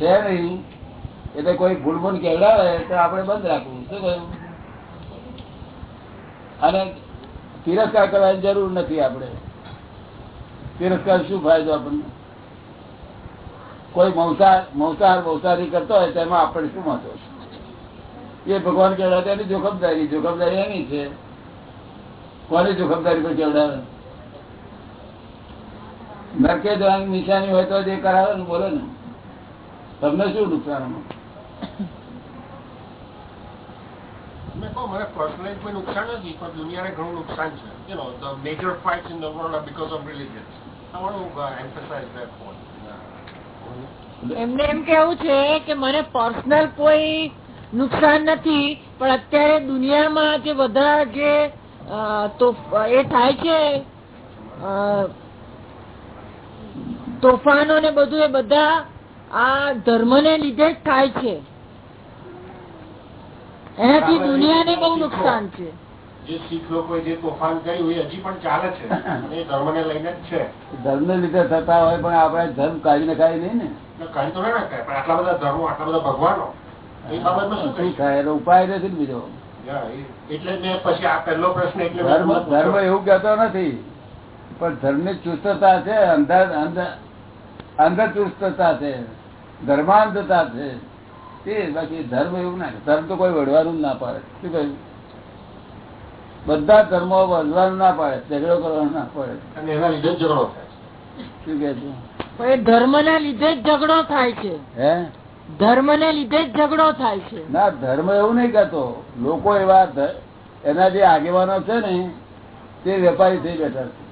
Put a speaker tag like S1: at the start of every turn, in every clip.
S1: છે નહીં એટલે કોઈ ભૂલ ભૂલ કેવડાવે તો આપણે બંધ રાખવું. શું કહ્યું? અને તિરસ્કાર કરવાની જરૂર નથી આપણે. તિરસ્કાર શું ફાયદો આપણને? કોઈ મૌસાર મૌસાર મૌસારી કરતો હોય તેમાં આપણે શું મહત્વ એ ભગવાન કેવડાવે એની જોખમદારી. જોખમદારી એની છે. કોની જોખમદારી પર કેવડાવે? નરકે જવાની નિશાની હોય તો જ કરાવે ને, બોલે ને. તમને શું નુકસાન એમાં?
S2: મેં કહું મને પર્સનલી કોઈ નુકસાન નથી પણ દુનિયાને ઘણું નુકસાન છે. You know the major fights in the world are because of religion I want to emphasise that point
S3: એમને એમ કેવું છે કે મને પર્સનલ કોઈ નુકસાન નથી પણ અત્યારે દુનિયામાં જે બધા જે એ થાય છે અ, તોફાનો ને બધું એ બધા આ ધર્મને લીધે જ થાય છે. એનાથી દુનિયાને બહુ નુકસાન છે.
S2: જે શીખ લોકોએ જે તોફાન કર્યું એ હજી પણ ચાલે છે. એ ધર્મને લઈને જ છે.
S1: ધર્મને લીધે થતા હોય પણ આપણે ધર્મ કાઢી નખાય નહીં ને.
S2: એટલે તો ના પણ આટલા બધા ધર્મો આટલા બધા ભગવાનો એ બાબતમાં શું
S1: શું
S2: કહી
S1: થાય એનો ઉપાય નથી ને બીજો.
S2: એટલે મેં પછી આ પહેલો પ્રશ્ન એટલે
S1: ધર્મ ધર્મ એવું કહેતો નથી પણ ધર્મની ચુસ્તતા છે અંધર અંધર ચુસ્તતા છે. ધર્માંધતા છે. તે બાકી ધર્મ એવું ના ધર્મ તો કોઈ વડવાનું ના પાડે. શું કહ્યું? બધા ધર્મો વળવાનું ના પાડે ઝઘડો કરવાનો ના પાડે.
S2: એના લીધે જ ઝઘડો થાય
S1: શું કે છે?
S3: પણ એ લીધે જ ઝઘડો થાય છે.
S1: હે?
S3: ધર્મને લીધે જ ઝઘડો થાય છે.
S1: ના ધર્મ એવું નહીં કહેતો. લોકો એવા એના જે આગેવાનો છે ને તે વેપારી થઈ બેઠા છે.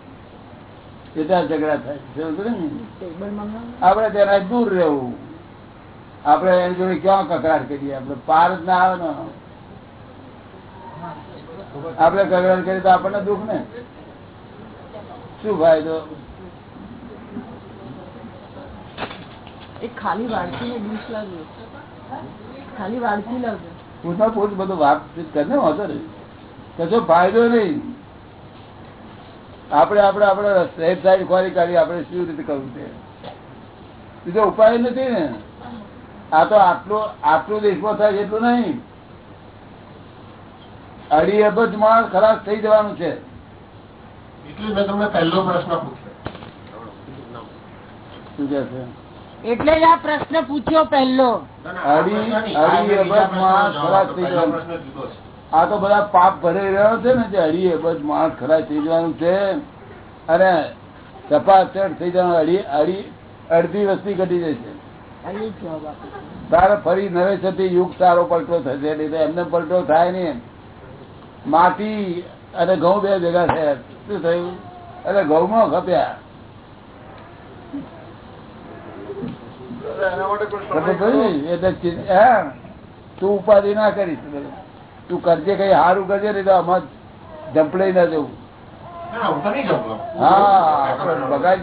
S1: એટલા ઝઘડા થાય છે સમજો તેના દૂર રહેવું. આપણે એની જોડે ક્યાં કકડાટ કરીએ? આપડે પાર જ ના આવે ને. આપડે કકડાટ કરીએ તો આપણને દુઃખ ને? શું ફાયદો?
S3: ખાલી વાળથી ને ડીશ ખાલી
S1: પૂછમાં પૂછ બધું વાતચીત કરીને વાંધો નહીં. કશો ફાયદો નહીં. આપણે આપણે આપણે સાઈડ ખોરી કાઢી આપણે શું રીતે કરવું છે બીજો ઉપાય નથી ને. આ તો આટલું આટલું દેશમાં થાય છે એટલું નહીં. અઢી અબજ માણસ ખરાબ થઈ જવાનું છે.
S2: એટલે મેં તમને પહેલો પ્રશ્ન પૂછ્યો.
S1: શું કે છે?
S3: એટલે જ આ પ્રશ્ન પૂછ્યો પહેલો.
S1: અઢી- અઢી અબજ માણસ ખરાબ થઈ જવાનું. આ તો બધા પાપ ભરાઈ રહ્યો છે ને જે અઢી અબજ માણસ ખરાબ થઈ જવાનું છે. અને ચપાચડ થઈ જવાનું અઢી અઢી અડધી વસ્તી ઘટી જશે.
S3: છે.
S1: તારે ફરી છતી યુગ સારો પલટો થશે એમને પલટો થાય નહીં માટી અને ઘઉં બે ભેગા થયા. શું થયું? ખપ્યા. ને? એટલે ચિં- હા. તું ઉપાધિ ના કરીશ. તું કરજે કઈ સારું કરજે નહીં તો આમાં જંપલાઈ ના જવું.
S2: ના, ના. હા
S1: બગાડ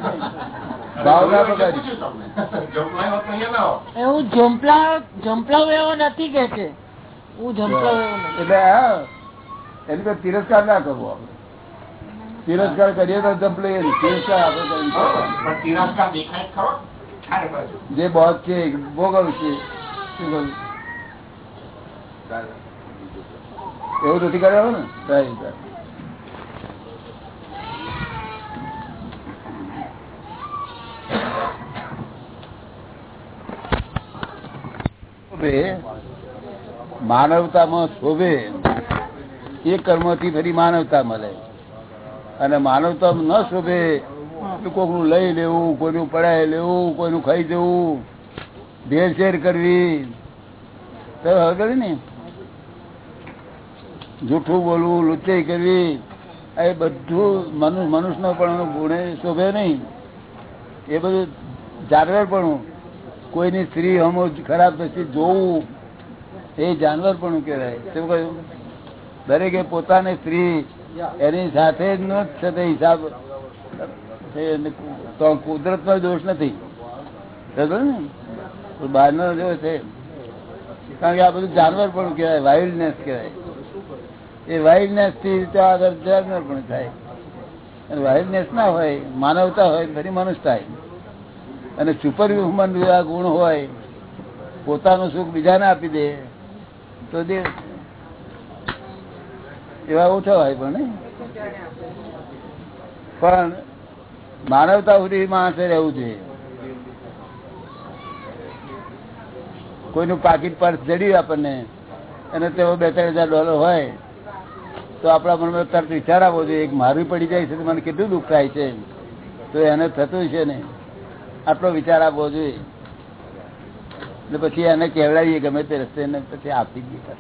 S3: એવો નથી કે છે. હું ઝંપલાવ
S1: એટલે એની પર તિરસ્કાર ના કરવો તિરસ્કાર કરીએ તો જંપલાઈ નહીં. તિરસ્કાર આપણે
S2: તિરસ્કાર દેખાય જ
S1: બોધ છે એ ભોગવશે શું એવું નથી કર્યા ને સાહેબ શોભે માનવતામાં શોભે એ કર્મથી ફરી માનવતા મળે. અને માનવતા ન શોભે તો કોકનું લઈ લેવું, કોઈનું પડાય લેવું, કોઈનું ખાઈ જવું ભેળસેળ કરવી. તો હવે ને. જૂઠું બોલવું લુચાઈ કરવી એ બધું મનુષ્ય મનુષ્યનો પણ ગુણે શોભે નહીં. એ બધું જાગરણ પણ કોઈની સ્ત્રી હમો ખરાબ પછી જોવું, એ જાનવર પણ કહેવાય. શું કહ્યું? દરેકે પોતાની સ્ત્રી એની સાથે જ નો જ છે હિસાબ. તો કુદરત કુદરતનો દોષ નથી. ને? બહારનો જો છે. કારણ કે આ બધું જાનવર પણ કહેવાય વાઇલ્ડનેસ કહેવાય. એ વાઇલ્ડનેસથી ત્યાં આગળ જાનવર પણ થાય. વાઇલ્ડનેસ ના હોય, માનવતા હોય, ફરી મનુષ્ય થાય. અને સુપર હ્યુમન ગુણ હોય, પોતાનું સુખ બીજાને આપી દે, તો એવા ઓછા હોય પણ પણ માનવતા સુધી માણસે રહેવું જોઈએ. કોઈનું પાકીટ પર્સ જડ્યું આપણને, અને તેઓ બે ત્રણ હજાર ડોલર હોય, તો આપણા મનમાં તરત વિચાર આવવો જોઈએ, એક મારવી પડી જાય છે તો મને કેટલું દુઃખ થાય છે. તો એને થતું છે ને આટલો વિચાર આપવો જોઈએ. પછી એને કેવડાવીએ ગમે તે રસ્તે ને પછી આપી દઈએ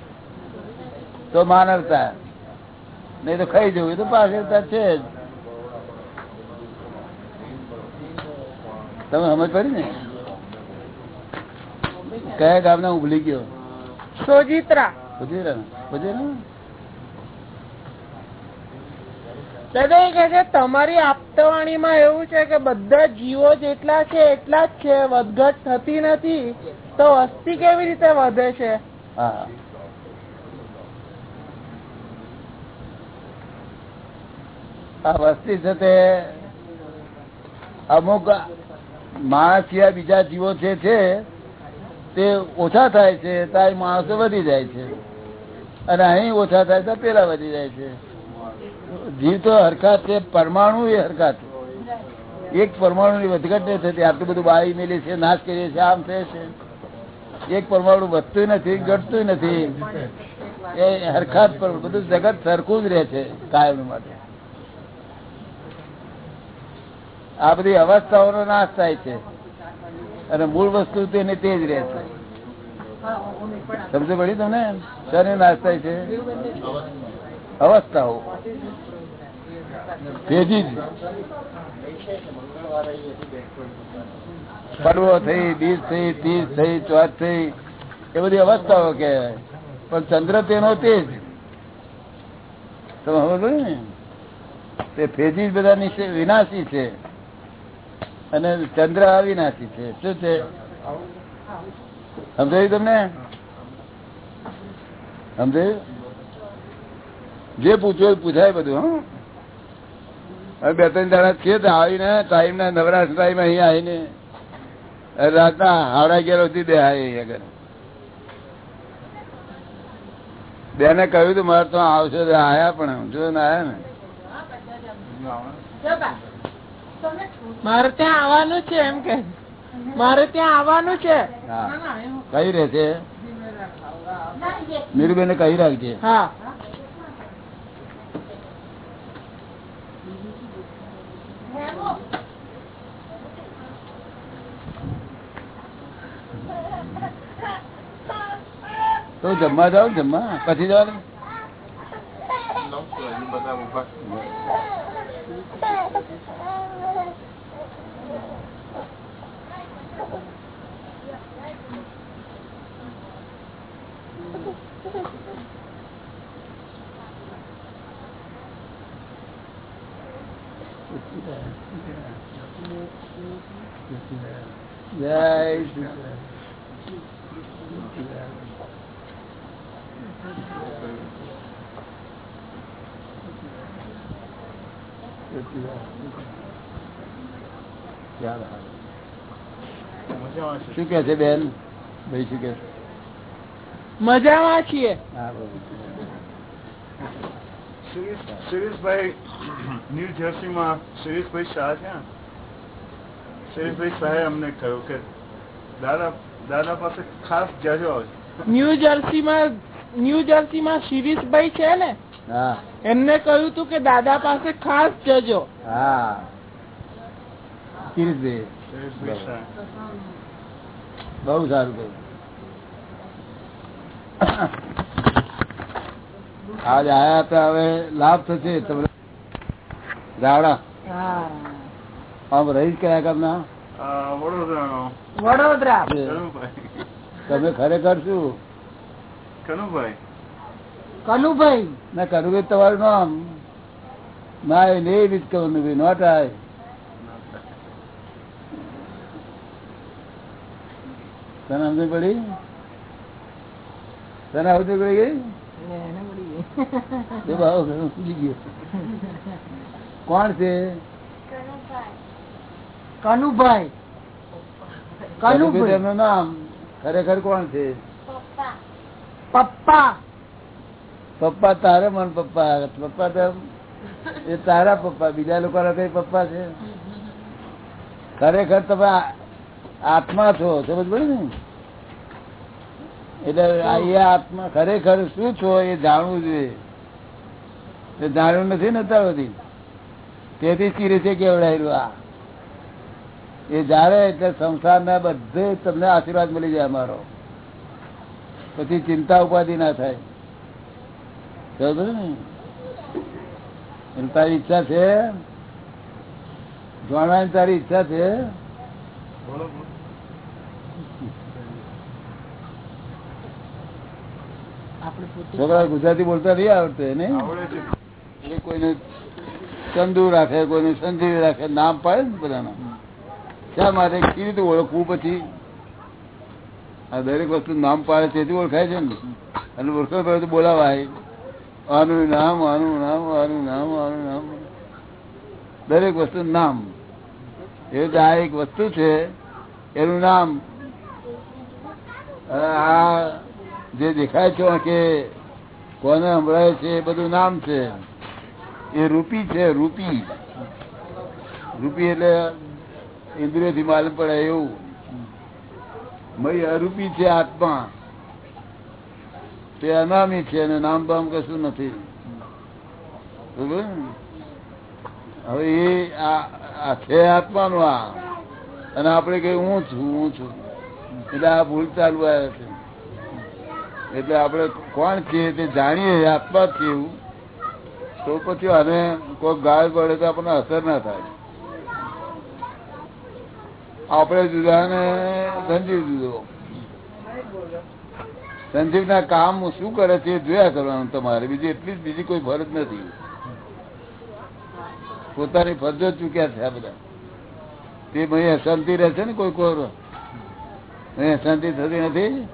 S1: તો માનવતા. નહીં તો ખાઈ જવું તો પાછળતા છે જ. તમે સમજ પડી ને? કયા ગામના હું ભૂલી ગયો?
S3: સોજિત્રા.
S1: પૂછી ને પૂછી ને
S3: દાદા એ કહે છે, તમારી આપતવાણીમાં એવું છે કે બધા જીવો જેટલા છે, એટલા જ છે. વધઘટ થતી નથી. તો વસ્તી કેવી રીતે વધે છે?
S1: આ વસ્તી છે તે અમુક માણસ સિવાય બીજા જીવો જે છે, તે ઓછા થાય છે. ત્યારે માણસો વધી જાય છે. અને અહીં ઓછા થાય તો પેલા વધી જાય છે. જીવ તો હરકત છે, પરમાણુ એ હરકત એક પરમાણુ ની વધઘટ નહીં થતી, આટલું બધું બાળી મેલી છે, નાશ કરીએ છીએ, આમ છે. એક પરમાણુ વધતું નથી, ઘટતું નથી. એ હરખાત પર, બધું જગત સરખું જ રહે છે, કાયમ માટે. આ બધી અવસ્થાઓનો નાશ થાય છે. અને મૂળ વસ્તુ તેની તે જ રહે છે. સમજ પડી તમને? શાનો નાશ થાય છે? અવસ્થાઓ. ભેજી જ. પડવો થઈ, બીજ થઈ, ત્રીજ થઈ, ચોથ થઈ, એ બધી અવસ્થાઓ કહેવાય. પણ ચંદ્ર તેનો તેજ તમે ખબર ને? તે ફેજી બધા વિનાશી છે. અને ચંદ્ર અવિનાશી છે. શું છે? સમજાયું તમને? સમજાયું? જે પૂછવું એ પૂછાય બધું હા? હવે બે ત્રણ દાડા છે આવીને ટાઈમ ના નવરાશ ટાઈમ અહીંયા આવીને રાતના હાવડા ગયેલો હતી બે આગળ. બેને કહ્યું તું મારે તો આવશે આયા પણ જો ને આયા ને.
S3: મારે ત્યાં આવવાનું છે એમ કે. મારે ત્યાં આવવાનું છે.
S1: કઈ રહેશે? મીરુબેન કહી રાખજે.
S3: હા.
S1: તો જમવા જાવ જમવા. પછી જવાનું?
S2: Thank છું હજી બધા ઊભા
S1: જય શ્રી કૃષ્ણ. શું કે છે બેન? ભાઈ શું કે છે?
S3: મજામાં છીએ.
S1: હા
S4: સુરેશભાઈ ન્યૂ જર્સીમાં સુરેશભાઈ શાહ ત્યાં ને? સુરેશભાઈ શાહે અમને કહ્યું કે દાદા દાદા પાસે ખાસ જજો
S3: ન્યૂ જર્સીમાં ન્યૂ જર્સીમાં શિરીષભાઈ છે ને? એમને કહ્યું તું કે દાદા પાસે ખાસ જજો.
S1: હા.
S4: શિરીષભાઈ
S1: બહુ સારું કહ્યું. આજ આયા હતા હવે લાભ થશે. તમને રાવડા આમ રહી કયા ગામના?
S4: આ
S3: વડોદરા.
S1: તમે ખરેખર શું?
S4: કનુભાઈ.
S3: કનુભાઈ.
S1: ના કરવું તમારું નામ? ના એ નહીં જ કનુભાઈ નોટ આય તને સમજ પડી? તને સમજ પડી ગઈ? કોણ છે?
S3: કનુભાઈ.
S1: કનુભાઈ.
S3: કનુભાઈ
S1: એમનું નામ ખરેખર કોણ છે?
S3: પપ્પા.
S1: પપ્પા. તારે મન પપ્પા પપ્પા એ તારા પપ્પા બીજા લોકો કઈ પપ્પા છે? ખરેખર તમે આત્મા છો સમજ પડે ને? એટલે એ આત્મા ખરેખર શું છો એ જાણવું જોઈએ. જાણવું નથી ને અત્યાર સુધી. તેથી ચીરે છે કેવડાયેલું આ. એ જાણે એટલે સંસારના બધે તમને આશીર્વાદ મળી જાય અમારો. પછી ચિંતા ઉપાધિ ના થાય. ને? તારી ઈચ્છા છે? જાણવાની તારી ઈચ્છા છે
S4: બોલો બોલો.
S3: આપણે પોતે
S1: છોકરા ગુજરાતી બોલતા નહીં આવડતું એટલે કોઈને ચંદુ રાખે કોઈને સંજીવ રાખે નામ પાડે ને બધાના. શા માટે? કેવી રીતે ઓળખવું પછી? આ દરેક વસ્તુ નામ પાડે તેથી ઓળખાય છે ને. અને ઓળખાય પછી તો બોલાવાય. આનું નામ આનું નામ આનું નામ આનું નામ. દરેક વસ્તુ નામ. એ આ એક વસ્તુ છે એનું નામ. આ જે દેખાય છે કે કોને સંભળાય છે એ બધું નામ છે. એ રૂપી છે, રૂપી. રૂપી એટલે ઇન્દ્રિયોથી માલુમ પડે એવું. મય અરૂપી છે આત્મા. તે અનામી છે અને નામ બામ કશું નથી? હવે એ આ છે આત્માનું આ. અને આપણે કઈ હું છું હું છું. એટલે આ ભૂલ ચાલુ આવે છે. એટલે આપણે કોણ છીએ તે જાણીએ આત્મા છીએ તો પછી આને કોઈ ગાળ પડે તો આપણને અસર ના થાય. આપણે જુદા સંજીવ જુદો. સંજીવ ના કામ શું કરે છે જોયા કરવાનું તમારે. બીજી એટલી જ બીજી કોઈ ફરજ નથી. પોતાની ફરજો ચૂક્યા છે આ બધા. તે ભાઈ અશાંતિ રહે છે ને કોઈ કોઈ અશાંતિ થતી નથી?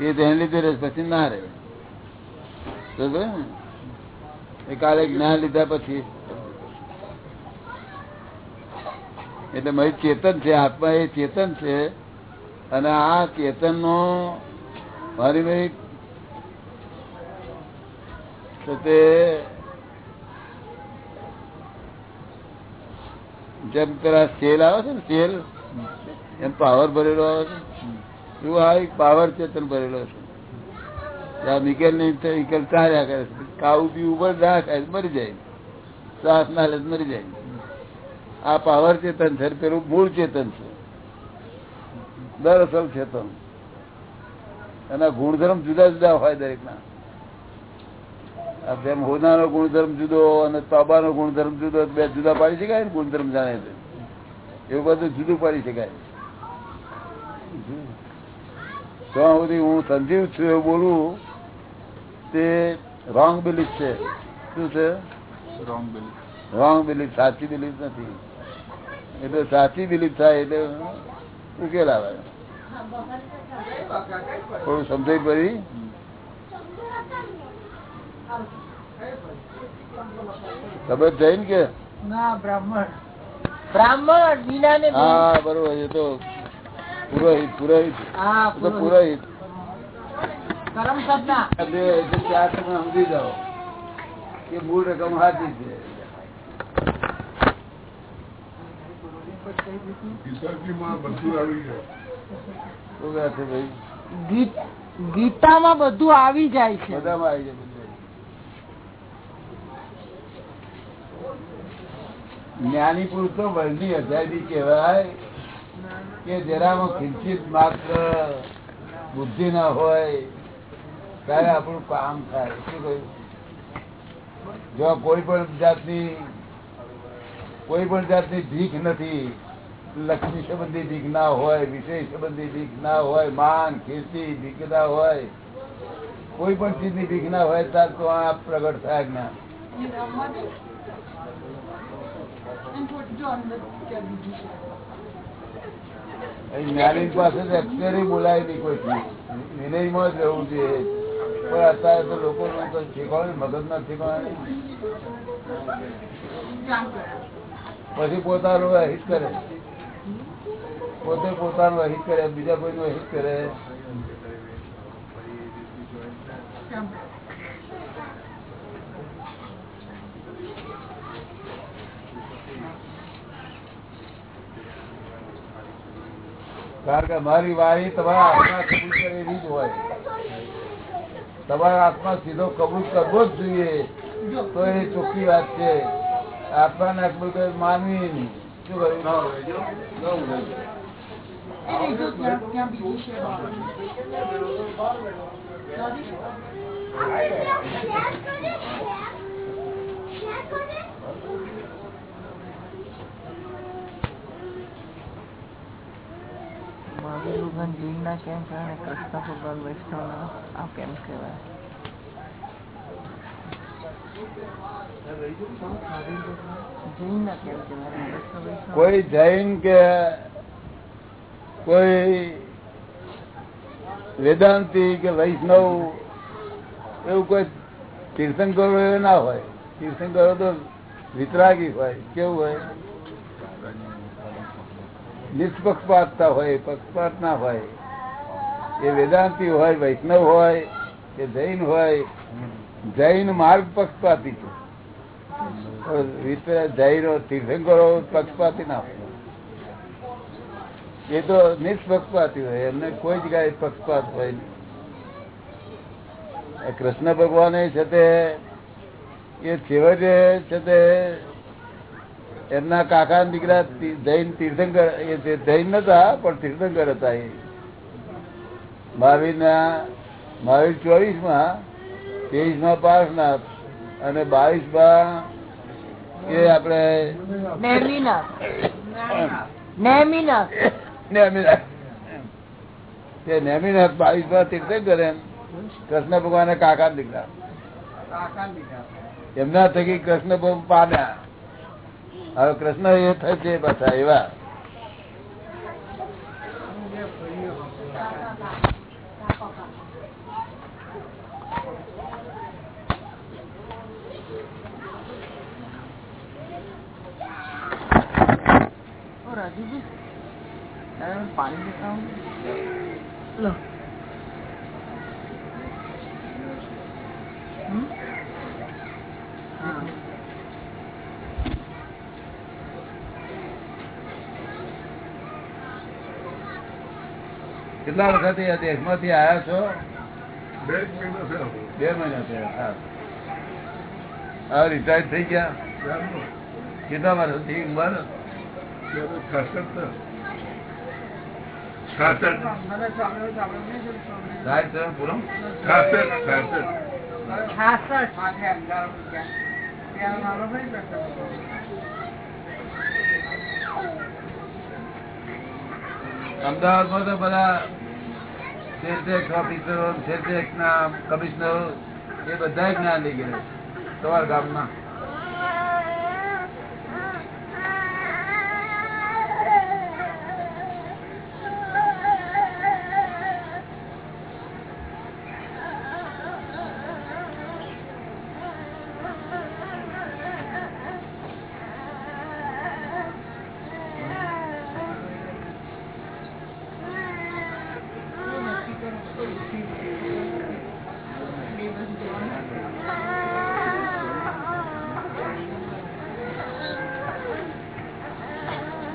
S1: એ તેને લીધે રહે પછી ના રહે? એ કાલે જ્ઞાન લીધા પછી. એટલે મારી ચેતન છે, આત્મા એ ચેતન છે, અને આ ચેતન નો મારી ભાઈ તે જેમ પેલા સેલ આવે છે ને, સેલ, એમ પાવર ભરેલો આવે છે એવું આ એક પાવર ચેતન ભરેલો છે. આ નિકેલની નિકેલ ચાલ્યા કરે છે. કાવું પીવું પણ ના ખાય મરી જાય. શ્વાસ ના લે મરી જાય. આ પાવર ચેતન છે પેલું મૂળ ચેતન છે. દરઅસલ ચેતન. એના ગુણધર્મ જુદા જુદા હોય દરેક ના જેમ હોનાનો ગુણધર્મ જુદો અને તાબાનો ગુણધર્મ જુદો બે જુદા પાડી શકાય ને ગુણધર્મ જાણે એવું બધું જુદું પાડી શકાય. ત્યાં સુધી હું સંજીવ છું એવું બોલું તે રોંગ બિલીફ છે. શું છે?
S4: રોંગ બિલીફ
S1: રોંગ બિલીફ સાચી બિલીફ નથી. એટલે સાચી બિલીફ થાય એટલે ઉકેલ આવે. થોડું સમજાય પડી ખબર થઈ ને કે?
S3: ના બ્રાહ્મણ. બ્રાહ્મણ
S1: હા બરોબર એ તો પુરોહિત પુરોહિત.
S3: હા
S1: પુરોહિત. ચાર તમે સમજી જાઓ કે મૂળ રકમ હાથી છે.
S3: ગીતામાં બધું આવી જાય છે.
S1: બધામાં આવી જાય બધું. જ્ઞાની પુરુષ તો વર્ણની અજાયબી કહેવાય. કે જેનામાં કિંચિત માત્ર બુદ્ધિ ના હોય, ત્યારે આપણું કામ થાય. શું કહ્યું? જો કોઈ પણ જાતની, કોઈ પણ જાતની ભીખ નથી, લક્ષ્મી સંબંધી ભીખ ના હોય, વિષય સંબંધી ભીખ ના હોય, માન, કીર્તિ ભીખ ના હોય, કોઈ પણ ચીજની ભીખ ના હોય ત્યારે તો આ પ્રગટ થાય જ્ઞાન. જ્ઞાની પાસે તો બોલાય નહીં કોઈ. વિનયમાં જ રહેવું જોઈએ. પણ અત્યારે તો લોકો શીખવાડે મગજ ના શીખવાડે પછી પોતાનું હિત કરે. પોતે પોતાનું અહિત કરે, બીજા કોઈનું અહિત કરે. કારણ કે મારી વાણી તમારા આત્મા કબૂલ કરેલી જ હોય. તમારા આત્મા સીધો કબૂલ કરવો જ જોઈએ. તો એ ચોખ્ખી વાત છે. આત્મા ના કબૂલ કરે માનવી નહીં. શું કહ્યું?
S3: મહાવીર ભગવાન જૈનના કેમ કહેવાય કૃષ્ણ ભગવાન વૈષ્ણવના આ કેમ કહેવાય?
S1: કોઈ જૈન કે કોઈ વેદાંતિ કે વૈષ્ણવ એવું કોઈ તીર્થંકરો ના હોય. તીર્થંકરો તો વિતરાગી હોય. કેવું હોય? નિષ્પક્ષપાતતા હોય પક્ષપાત ના હોય. એ વેદાંતિ હોય, વૈષ્ણવ હોય, કે જૈન હોય, જૈન માર્ગ પક્ષપાતી છે. જૈનો તીર્થંકરો પક્ષપાતી ના હોય. એ તો નિષ્પક્ષપાતી હોય, એમને કોઈ જગ્યાએ પક્ષપાત હોય નહીં. કૃષ્ણ ભગવાને છે તે, એ છેવટે છે તે એમના કાકા દીકરા જૈન તીર્થંકર એ જે જૈન નતા પણ તીર્થંકર હતા એ. મહાવીર ના મહાવીર ચોવીસમાં તેવીસમાં પાર્શનાથ અને બાવીસમાં એ આપડે
S3: નેમિનાથ
S1: બાવીસમાં તીર્થંકર એમ. કૃષ્ણ ભગવાન કાકા દીકરા. એમના થકી કૃષ્ણ ભગવાન પામ્યા. હવે કૃષ્ણ એ થશે પાછા એવા
S3: પાણી લો હમ? હા.
S1: કેટલા વખત એ દેશમાંથી આવ્યા છો?
S5: બે મહિનો થયો.
S1: બે મહિના થયા હા. રિટાયર થઈ ગયા. કેટલા વર્ષથી ઉંમર?
S5: છાસઠ
S1: અમદાવાદમાં તો બધા સેલટેક્સ ઓફિસરો સેલટેક્સ ના કમિશનરો એ બધા જ્ઞાન લઈ ગયા તમારા ગામમાં?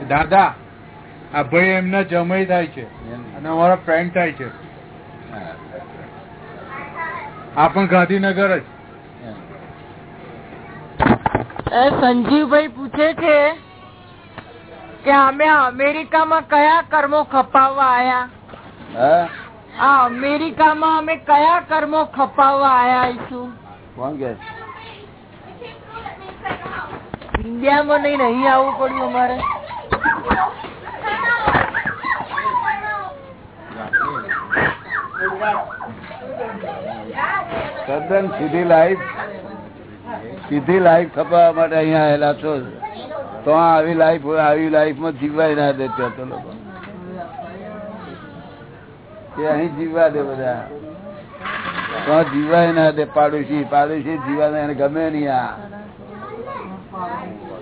S4: દાદા આ ભાઈ એમના જમય થાય છે અને અમારા ફ્રેન્ડ થાય છે. આ પણ ગાંધીનગર જ.
S3: સંજીવભાઈ પૂછે છે કે અમે અમેરિકામાં કયા કર્મો ખપાવવા આયા?
S1: હા?
S3: આ અમેરિકામાં અમે કયા કર્મો ખપાવવા આયા છું
S1: કોણ કે?
S3: ઇન્ડિયામાં નહીં નહીં આવવું પડ્યું અમારે.
S1: તદ્દન સીધી લાઈફ. સીધી લાઈફ ખપાવવા માટે અહીંયા આવેલા છો. તો આવી લાઈફ, આવી લાઈફમાં જીવવાય ના દે તો લોકો. તે અહીં જીવવા દે બધા. તો જીવવાય ના દે પાડોશી. પાડોશી જીવા એને ગમે નહીં આ.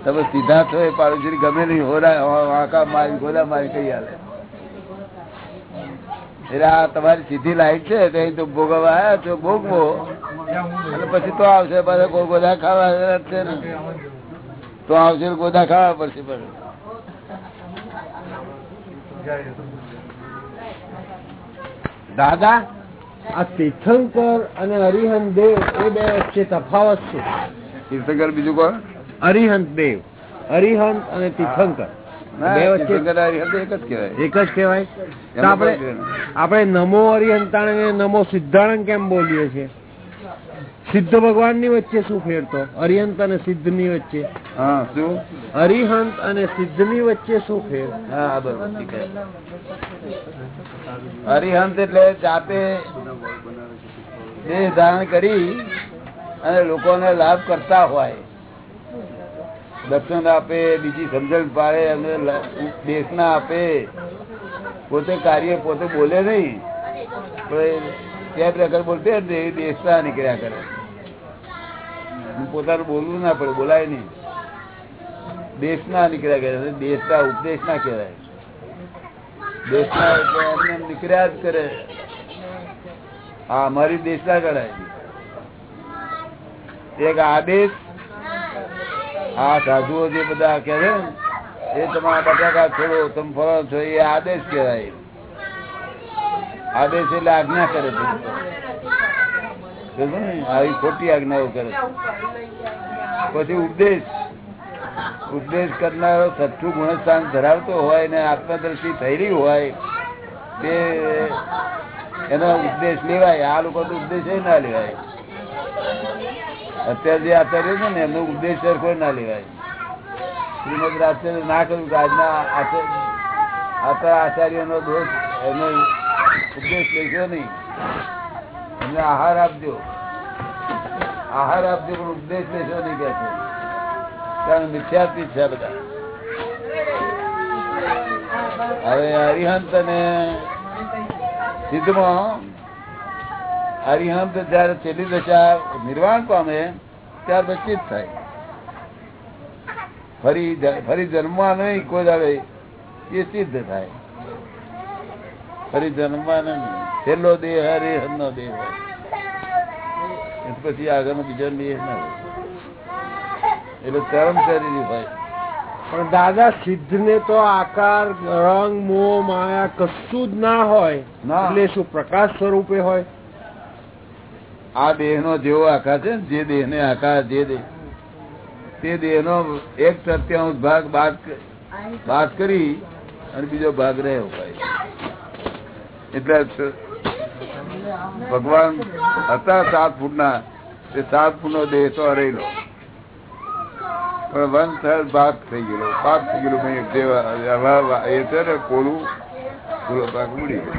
S1: તમે સીધા છો એ પાડોશી ગમે નહીં હોરા મારી ગોલા મારી કઈ હાલે. એટલે આ તમારી સીધી લાઈટ છે તો અહીં તો ભોગવવા આવ્યા છો ભોગવો. અને પછી તો આવશે પાછા કોઈ ગોદા ખાવા છે ને. તો આવશે ગોદા ખાવા પડશે પણ
S6: દાદા? આ તીર્થંકર અને હરિહન દેવ એ બે વચ્ચે તફાવત છે.
S1: તીર્થંકર બીજું કોણ?
S6: હરિહંત દેવ. હરિહંત અને તીર્થંકર.
S1: એક જ કેવાય
S6: આપણે. આપણે નમો અરિહંતાણ અને નમો સિદ્ધાણ કેમ બોલીએ છીએ? સિદ્ધ ભગવાનની વચ્ચે શું ફેરતો? અરિહંત અને સિદ્ધની વચ્ચે.
S1: હા શું?
S6: હરિહંત અને સિદ્ધની વચ્ચે શું ફેર?
S1: હા બરોબર ઠીક હરિહંત એટલે જાતે દેહ ધારણ કરી અને લોકોને લાભ કરતા હોય દર્શન આપે બીજી સમજણ પાડે અને દેશના આપે. પોતે કાર્ય પોતે બોલે નહીં. બોલતે જ નહીં, નીકળ્યા કરે. પોતાનું બોલવું ના પડે બોલાય નહીં. દેશના નીકળ્યા કરે દેશ દેશના ઉપદેશ ના કહેવાય. દેશના એટલે એમને નીકળ્યા જ કરે. હા અમારી દેશના ગણાય. એક આદેશ આ સાધુઓ જે બધા કે છે એ તમારા બટાકા છોડો તમે ફરો છો, એ આદેશ કહેવાય. આદેશ એટલે આજ્ઞા કરે છે. આવી ખોટી આજ્ઞાઓ કરે પછી ઉપદેશ. ઉપદેશ કરનારો સચ્છું ગુણસ્થાન ધરાવતો હોય ને આત્મદર્શી થયેલી હોય, તે એનો ઉપદેશ લેવાય. આ લોકો તો ઉપદેશ ના લેવાય. અત્યારે જે આચાર્ય છે ને, એમનો ઉપદેશ સરખો ના લેવાય. શ્રીમદ આચાર્ય ના કહ્યું કે આજના આચાર્ય આચાર્યનો દોષ એનો ઉપદેશ લેશો નહીં. એમને આહાર આપજો. આહાર આપજો, પણ ઉપદેશ લેશો નહીં કે છે. કારણ મિથ્યાર્થી છે બધા. હવે હરિહંત અને સિદ્ધમાં હરિહંત જયારે છેલ્લી દશા નિર્વાણ પામે ત્યાર પછી જ થાય. ફરી ફરી જન્મવા નહીં કોઈ દાડે એ સિદ્ધ થાય. ફરી જન્મવા નહીં. છેલ્લો દેહ હરિહંત નો દેહ હોય. એ પછી આગળનો બીજો દેહ ના હોય. એટલે ચરમ શરીર હોય.
S6: પણ દાદા સિદ્ધ ને તો આકાર રંગ મોહ માયા કશું જ ના હોય.
S1: ના.
S6: એટલે શું પ્રકાશ સ્વરૂપે હોય?
S1: આ દેહ નો જેવો આકાર છે જે દેહ ને આકાર, જે દેહ. તે દેહ નો એક તૃતીયાંશ ભાગ બાદ કરી અને બીજો ભાગ રહ્યો એટલે ભગવાન હતા સાત ફૂટ ના તે સાત ફૂટ નો દેહ તો રહેલો પણ વન થર્ડ ભાગ થઈ ગયેલો. ભાગ થઈ ગયેલો એ છે ને, કોલું પૂરો ભાગ ઉડી ગયો.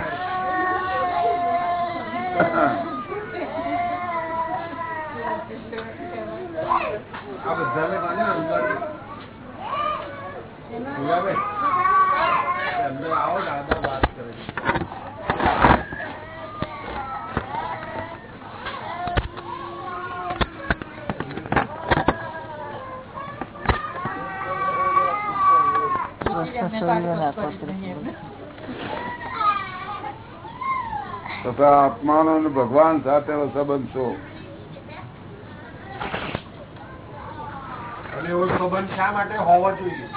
S1: તથા આત્માનો અને ભગવાન સાથેનો સંબંધ શું
S2: અને એવો સંબંધ શા માટે હોવો જોઈએ?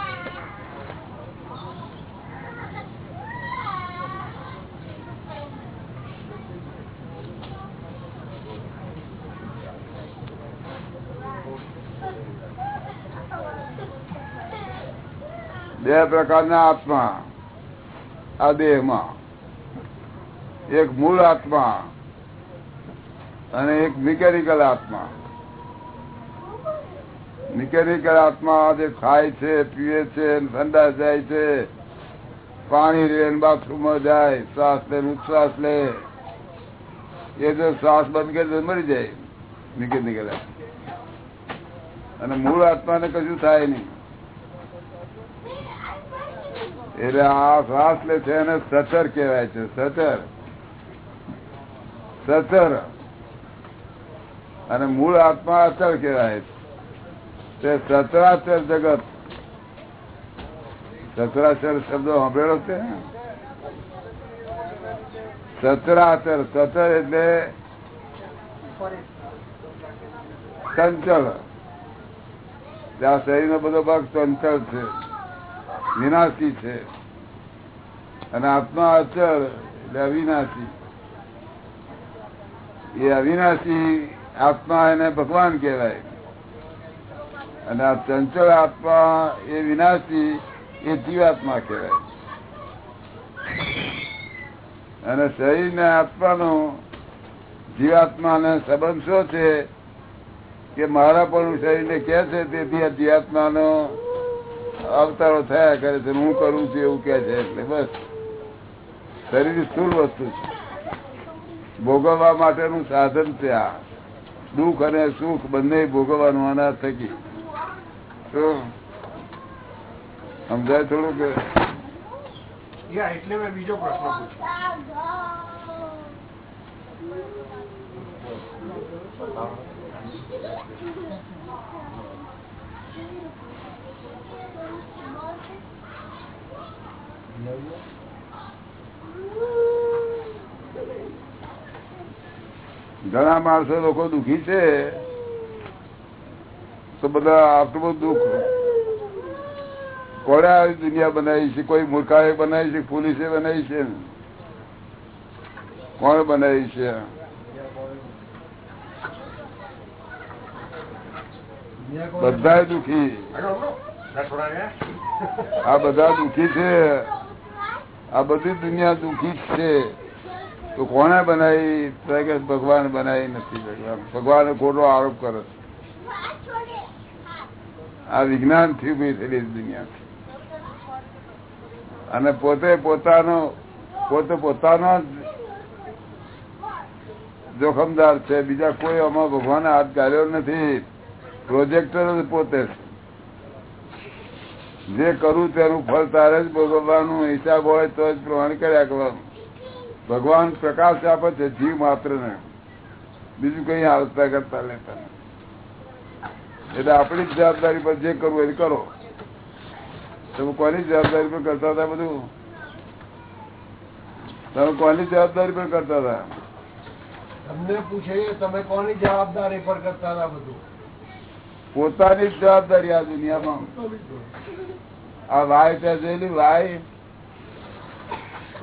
S1: બે પ્રકારના આત્મા. આ દેહમાં. એક મૂળ આત્મા અને એક મિકેનિકલ આત્મા. મિકેનિકલ આત્મા જે ખાય છે પીએ છે, ઠંડા જાય છે. પાણી લે બાથરૂમ જાય, શ્વાસ લે ઉચ્છ્વાસ લે. એ જો શ્વાસ બંધ કરે તો મરી જાય. મિકેનિકલ અને મૂળ આત્માને કશું થાય નહીં. એટલે આ શ્વાસ લે છે એને સચર કહેવાય છે સચર સચર અને મૂળ આત્મા અચર કહેવાય છે. સચરાચર જગત. સચરાચર શબ્દો સાંભળેલો છે? સચરાચર સચર એટલે ચંચળ. આ શરીર નો બધો ભાગ ચંચળ છે, વિનાશી છે. અને આત્મા અચળ એટલે અવિનાશી. એ અવિનાશી આત્મા એને ભગવાન કહેવાય. અને આ ચંચળ આત્મા એ વિનાશી એ જીવાત્મા કહેવાય અને શરીર ને આત્માનો જીવાત્મા ને સંબંધ શું છે? કે મારા પણ શરીર ને કે છે, તેથી આ જીવાત્માનો અવતારો થયા કરે છે હું કરું છું એવું કે છે. એટલે બસ. શરીર સ્થુલ વસ્તુ છે. ભોગવવા માટેનું સાધન છે આ. દુઃખ અને સુખ બંને ભોગવવાનું આના થકી સમજાય થોડું કે
S2: એટલે મેં બીજો પ્રશ્ન પૂછ્યો.
S1: ઘણા માણસો લોકો દુખી છે. તો બધા આટલું બધું દુઃખ. કોને આવી દુનિયા બનાવી છે? કોઈ મૂર્ખાએ બનાવી છે? પોલીસે બનાવી છે? કોણ બનાવી છે? બધા દુખી. આ બધા દુખી છે. આ બધી દુનિયા દુખી છે. તો કોને બનાવી? ભગવાન બનાવી નથી. ભગવાન ભગવાન ખોટો આરોપ કરે છે. આ વિજ્ઞાનથી ઊભી થયેલી દુનિયા અને પોતે પોતાનો પોતે પોતાનો જોખમદાર છે. બીજા કોઈ આમાં ભગવાને હાથ ગાળ્યો નથી. પ્રોજેક્ટર પોતે જે કરું તેનું ફળ તારે જ ભોગવવાનું. હિસાબ હોય તો જ પ્રમાણ કર્યા કરવાનું. ભગવાન પ્રકાશ આપે છે, જીવ માત્ર ને. બીજું કઈ હાલતા કરતા લેતા નથી. એટલે આપણી જ જવાબદારી પર જે કરવું એ કરો. તમે કોની જવાબદારી પર કરતા હતા બધું? તમે કોની જવાબદારી પર કરતા હતા?
S7: તમને પૂછે તમે કોની જવાબદારી પર કરતા હતા બધું?
S1: પોતાની જ જવાબદારી આ દુનિયામાં. આ વાય ત્યાં જોયેલી વાય?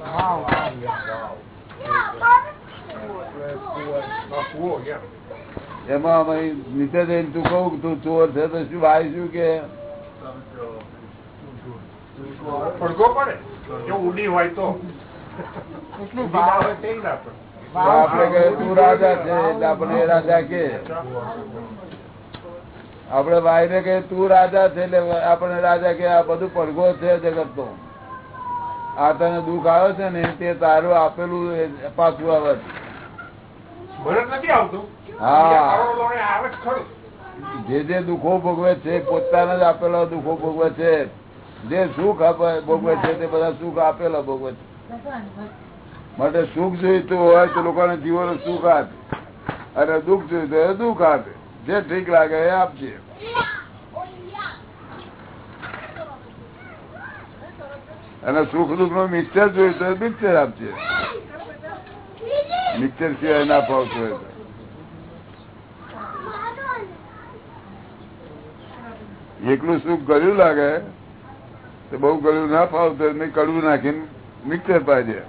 S2: હા.
S1: એમાં અમે નીચે જઈને તું કહું તું ચોર છે તો શું ભાઈ શું કે?
S2: પડઘો પડે. જો ઉડી હોય તો. ઉડી ના હોય તે ના પડે.
S1: તો આપણે કહે તું રાજા છે એટલે આપણે રાજા કે. આપણે વાય ને કહે તું રાજા છે એટલે આપણે રાજા કે આ બધું પડઘો છે જગત આ તને દુઃખ આવે છે ને તે તારું આપેલું પાછું આવે છે.
S2: મને નથી આવતું
S1: હા.
S2: કરોડોને આવે જ
S1: જે દુઃખો ભોગવે છે પોતાને જ આપેલા દુઃખો ભોગવે છે જે સુખ ભોગવે છે તે બધા સુખ આપેલા ભોગવે છે. માટે સુખ જોઈતું હોય તો લોકોને જીવન સુખ આપે. અને દુઃખ જોઈતું હોય દુઃખ આપે. જે ઠીક લાગે એ આપજે. અને સુખ દુઃખનું મિક્સર જોઈતું હોય મિક્સર આપજે. મિક્સર સિવાય ના ફાવતું હોય એકલું સુખ ગળ્યું લાગે, તો બહુ ગળ્યું ના ફાવતું કડવું નાખીને મિક્સર પાઈ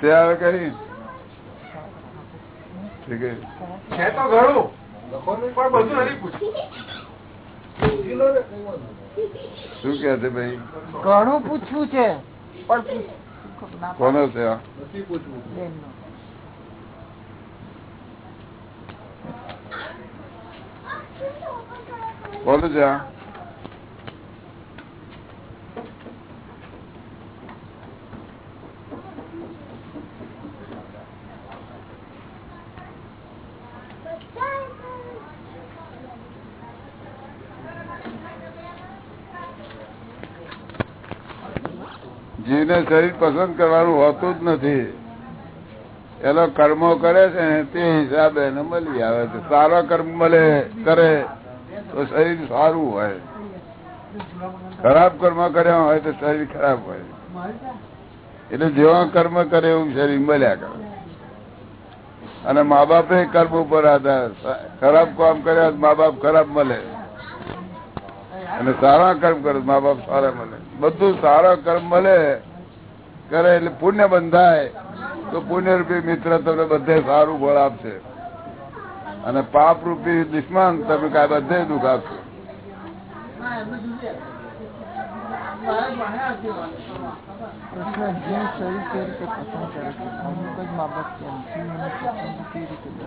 S1: ત્યાં કઈ? ઠીક છે.
S2: છે તો ઘણું. પણ બધું નથી પૂછ્યું.
S1: શું કે છે ભાઈ?
S3: ઘણું પૂછવું છે પણ
S1: કોનો છે આ?
S3: બેનનો.
S1: કોનો છે જીવને શરીર પસંદ કરવાનું હોતું જ નથી. એનો કર્મો કરે છે ને તે હિસાબે એને મળી આવે છે. સારા કર્મ મળે, કરે, તો શરીર સારું હોય. ખરાબ કર્મ કર્યા હોય તો શરીર ખરાબ હોય. એટલે જેવા કર્મ કરે એવું શરીર મળ્યા કરે. અને મા બાપે કર્મ ઉપર આધાર. ખરાબ કામ કર્યા મા બાપ ખરાબ મળે. અને સારા કર્મ કરે મા બાપ સારા મળે. બધું સારા કર્મ મળે. કરે એટલે પુણ્ય બંધાય, તો પુણ્ય રૂપી મિત્ર તમને બધે સારું ફળ આપશે. અને પાપ રૂપી દુશ્મન તમે કાંઈ બધે દુઃખ આપશે.
S3: પ્રશ્ન જીવ શરીર રીતે પસંદ કરે છે. જ કેમ જીવ એને પસંદ કેવી રીતે કરે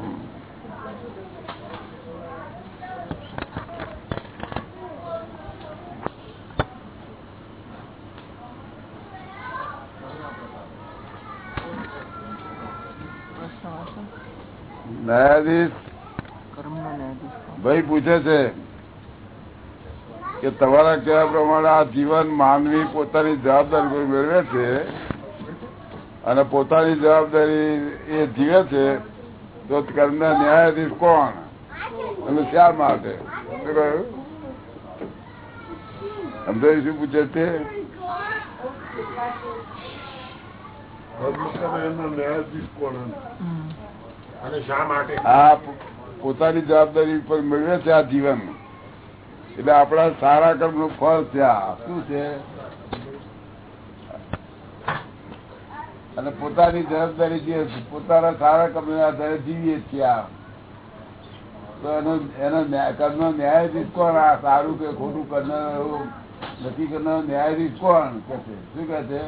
S3: પ્રશ્ન વાંચો.
S1: ન્યાયાધીશ? ભાઈ પૂછે છે કે તમારા કહેવા પ્રમાણે આ જીવન માનવી પોતાની જવાબદારી મેળવે છે? અને પોતાની જવાબદારી એ જીવે છે? તો કર્મના ન્યાયાધીશ કોણ? અને શા માટે? શું શું પૂછે છે?
S4: ન્યાયાધીશ કોણ?
S1: આ પોતાની જવાબદારી પર મેળવે છે આ જીવન એટલે આપણા સારા કર્મનું ફળ છે શું છે? અને પોતાની જવાબદારી જે પોતાના સારા કર્મ આધારે જીવીએ છીએ આ. તો એનો એનો કર્મ ન્યાયાધીશ કોણ? આ સારું કે ખોટું કરનાર એવું નથી કરનાર ન્યાયાધીશ કોણ? કે છે? શું કે છે?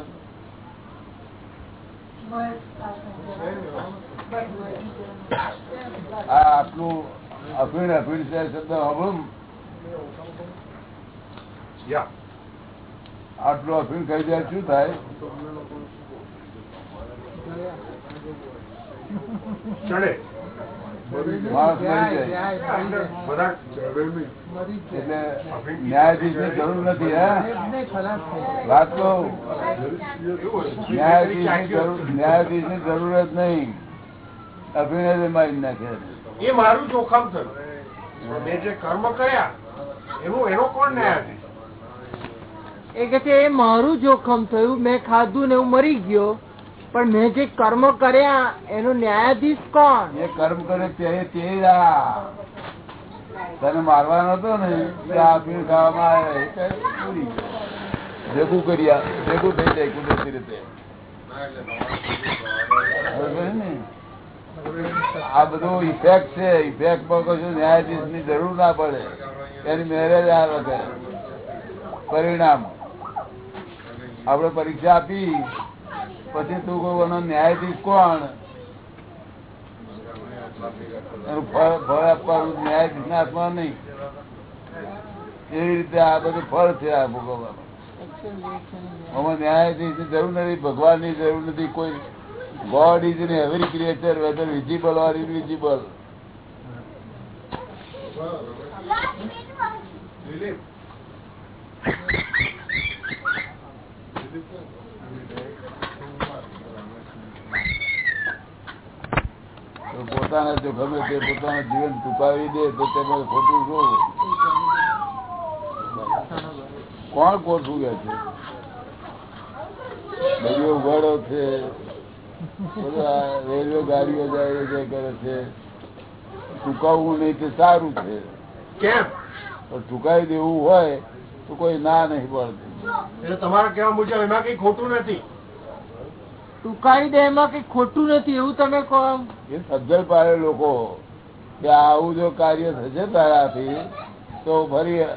S1: આટલું અફીણ અફીણ છે શબ્દ
S2: યા.
S1: આટલું અભિણ ખાઈ જાય શું થાય?
S2: ચડે
S1: માણસ મરી જાય
S2: બધા
S1: એટલે ન્યાયાધીશની જરૂર નથી હે? વાત કહું ન્યાયાધીશની જરૂર જ નહીં. અભિનય મારી નાખે
S2: એ મારું જોખમ થયું. મેં જે કર્મ કર્યા એનું એનો કોણ ન્યાયાધીશ?
S3: એ કે છે એ મારું જોખમ થયું મેં ખાધું ને હું મરી ગયો. પણ મેં જે કર્મ કર્યા, એનો ન્યાયાધીશ કોણ?
S1: એ કર્મ કરે તે તને મારવાનો હતો ને પૂરી. ભેગું કર્યા ભેગું થઈ જાય કુદરતી રીતે. આ બધું ઇફેક્ટ છે ઇફેક્ટમાં કશું ન્યાયાધીશની જરૂર ના પડે. એની મેરેજ આ વખતે. પરિણામ. આપણે પરીક્ષા આપી પછી તું કોઈ ન્યાયાધીશ કોણ? ફળ ફળ આપવાનું ન્યાયાધીશ ના હાથમાં નહીં. એવી રીતે આ બધું ફળ છે આ ભોગવવાનું આમાં ન્યાયાધીશની જરૂર નથી ભગવાનની જરૂર નથી, કોઈ God is in every creature whether visible or invisible તો પોતાના જો ગમે તે પોતાનું જીવન ટૂંકાવી દે તો તેમાં ખોટું શું કોણ ખોટું કે છે? દરિયો ઉગાડો છે. બધા રેલવે ગાડીઓ જાય જે કરે છે. ટૂંકાવવું નહીં તે સારું છે.
S2: કેમ?
S1: ટૂંકાવી દેવું હોય તો કોઈ ના નહીં પડતું.
S2: એટલે તમારા કહેવા મુજબ એમાં કઈ ખોટું નથી.
S3: ટૂંકાવી દે એમાં કઈ ખોટું નથી, એવું તમે કહો.
S1: એ સજ્જડ પાડે લોકો કે આવું જો કાર્ય થશે તારાથી, તો ફરી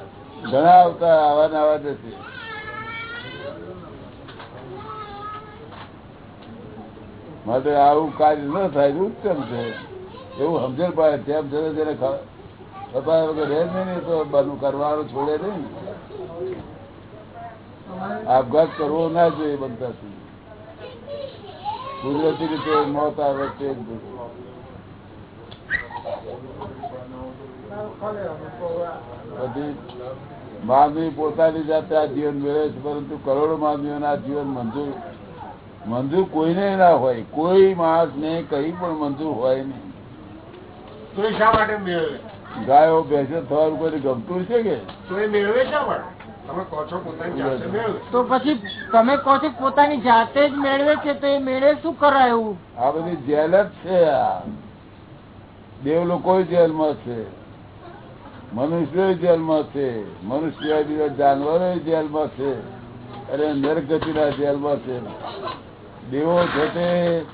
S1: ઘણા અવતાર આવા ને આવા જશે. માટે આવું કાર્ય ન થાય ઉત્તમ છે. એવું સમજણ પાડે તેમ છતાં જેને ખબર વગર રહે નહીં તો બધું કરવાનું છોડે નહીં આપઘાત કરવો ના જોઈએ બનતા સુધી. કુદરતી રીતે મોત આવે તે બધી. માનવી પોતાની જાતે આ જીવન મેળવે છે પરંતુ કરોડો માનવીઓના જીવન મંજૂર મંજૂર કોઈને ના હોય. કોઈ માણસ ને કઈ પણ મંજૂર હોય નહીં.
S2: તો એ શા માટે મેળવે?
S1: ગાયો ભેંસો થવાનું કોઈ ગમતું છે કે?
S2: મેળવે શા માટે?
S3: તો પછી તમે કહો છો પોતાની જાતે જ મેળવે છે તો એ મેળે શું કરાયું
S1: આ બધી જેલ જ છે આ. દેવ લોકો જેલમાં છે. મનુષ્યો જેલમાં છે. મનુષ્ય બીજા જાનવરો જેલમાં છે. અને નરગતિના જેલમાં છે. દેવો છે તે.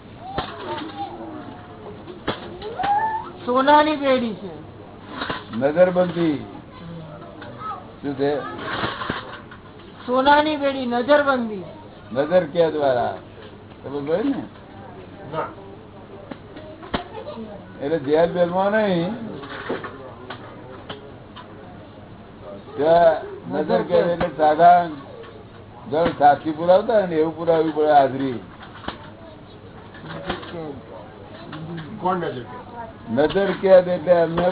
S3: સોનાની પેઢી છે.
S1: નજરબંધી શું છે?
S3: સોનાની બેડી નજરબંધી.
S1: નજર કે દ્વારા? તમે જોયું ને? એટલે જેલ બેલમાં નહીં. નજર કે એટલે સાધારણ જણ સાચી પુરાવતા હોય ને એવું પુરાવવી પડે હાજરી.
S2: કોણ નજર કે?
S1: નજર કેદ એટલે અમને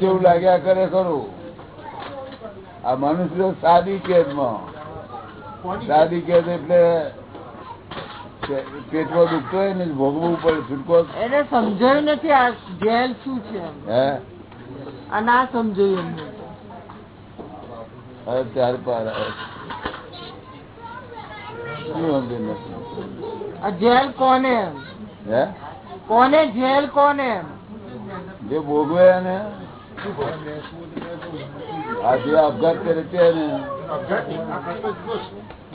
S1: જેવું લાગ્યા કરે ખરું. આ મનુષ્ય સાદી કેદમાં.
S2: માં
S1: સાદી કેદ એટલે પેટમાં દુખતો હોય ને ભોગવવું પડે છૂટકો.
S3: એને સમજાયું નથી આ જેલ શું છે.
S1: હે?
S3: આ ના સમજાયું એમને.
S1: ત્યાર પાર
S3: જેલ કોને?
S1: હે?
S3: કોને જેલ કોને? એમ
S1: જે ભોગવે એને. આ જે આપઘાત કરે ને.
S2: છે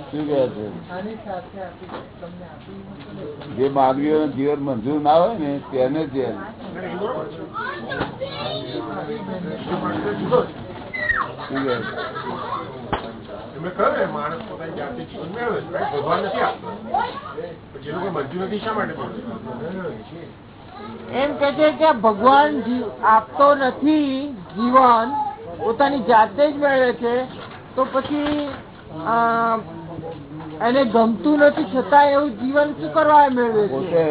S1: શું કહે છે? જે માનવીઓ જીવન મંજૂર ના હોય ને તેને જેલ શું કહે છે?
S2: એમને કહ્યું માણસ પોતાની જાતે જીવન મેળવે છે. ભગવાન નથી આપતો. પછી લોકો મંજૂર નથી શા માટે
S3: એમ કે છે કે ભગવાન જી- આપતો નથી જીવન પોતાની જાતે જ મેળવે છે તો પછી એને ગમતું નથી છતાં એવું જીવન શું કરવા મેળવે છે?